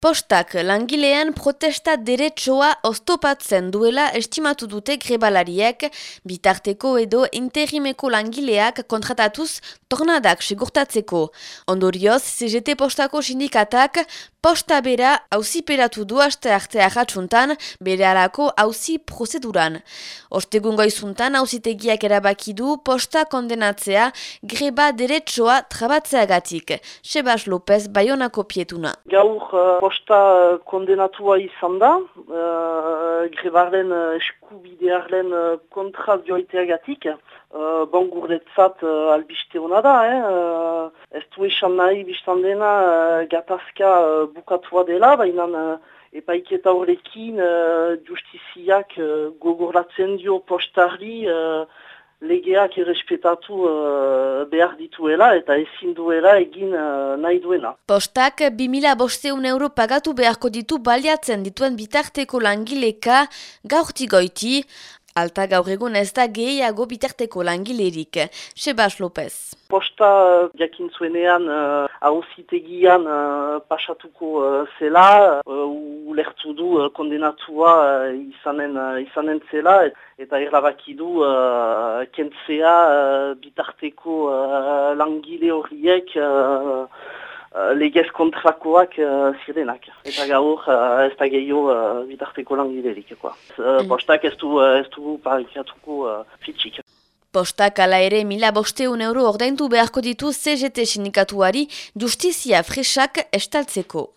Postak langilean protesta deretsoa oztopatzen duela estimatu dute grebalariek, bitarteko edo interimeko langileak kontratatuz tornadak segurtatzeko. Ondorioz, CGT postako sindikatak posta bera hausiperatu du aste arte ahatsuntan bere alako hausi prozeduran. Ostegun goizuntan hausitegiak erabaki du posta kondenatzea greba deretsoa trabatzeagatik. Sebas López Bayonako pietuna. Gaur uh, posta kondenatua izan da, uh, grebarren uh, eskubidearen uh, kontra joiteagatik. Uh, bon gurdetzat uh, albiste hona da, eh? uh, ez du esan nahi biztan dena uh, gatazka uh, bukatua dela, baina uh, epaiketa horrekin uh, justiziak uh, gogorlatzen dio postarri uh, legeak errespetatu uh, behar dituela eta ezin duela egin uh, nahi duena. Postak 2000 bosteun euro pagatu beharko ditu baliatzen dituen bitarteko langileka gaurtigoiti, Alta gaur egun ez da gehiago bitarteko langilerik. Sebas López. Posta jakin zuenean hausitegian uh, uh, pasatuko uh, zela, uh, du uh, kondenatua uh, izanen, uh, izanen zela, eta erlabaki du uh, kentzea uh, bitarteko uh, langile horiek uh, Uh, legez kontrakoak uh, zirenak. Eta gaur uh, ez da gehiago uh, bitarteko langilerik. Uh, mm. Postak ez du, uh, ez du parikatuko uh, fitxik. Postak ala ere mila bosteun euro ordaindu beharko ditu CGT sindikatuari justizia fresak estaltzeko.